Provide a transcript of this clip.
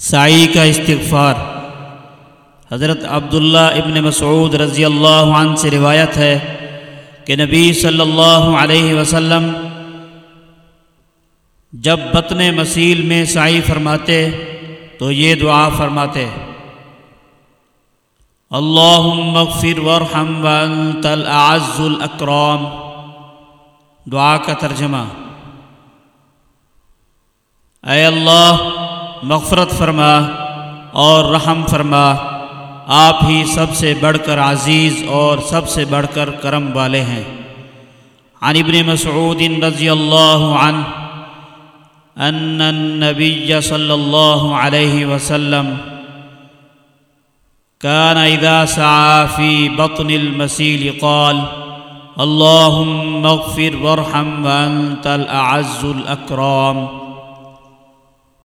سائی کا استغفار۔ حضرت عبداللہ ابن مسعود رضی اللہ عنہ سے روایت ہے کہ نبی صلی اللہ علیہ وسلم جب بطن مسیل میں سائی فرماتے تو یہ دعا فرماتے، اللہم مغفر ورحم وانت الاعز الاکرام دعا کا ترجمہ، اے اللہ مغفرت فرما اور رحم فرما۔ آپ ہی سب سے بڑھ کر عزیز اور سب سے بڑھ کر کرم والے ہیں۔ عن ابن مسعود رضی اللہ عنہ، ان النبی صلی اللہ علیہ وسلم كان إذا سعى في بطن المسيل قال اللهم اغفر وارحم وأنت الأعز الأكرام